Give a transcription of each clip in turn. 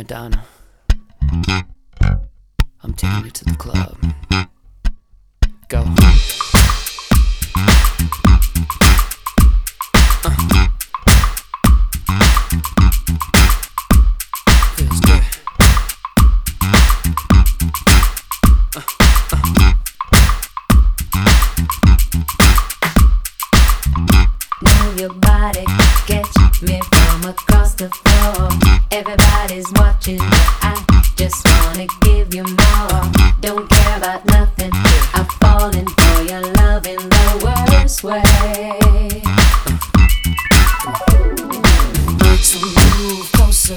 Madonna. I'm taking you to the club. body catch me from across the floor. Everybody's watching, but I just wanna give you more. Don't care about nothing, I'm falling for your love in the worst way. So move closer,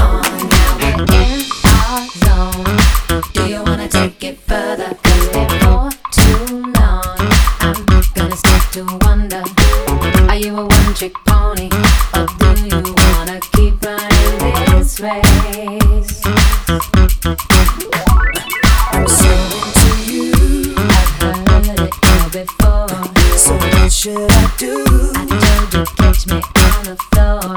catch me on the floor.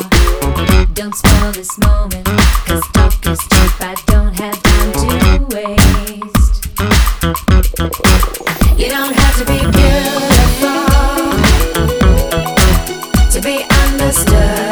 Don't spoil this moment, cause if this trip I don't have time to waste. You don't have to be beautiful to be understood.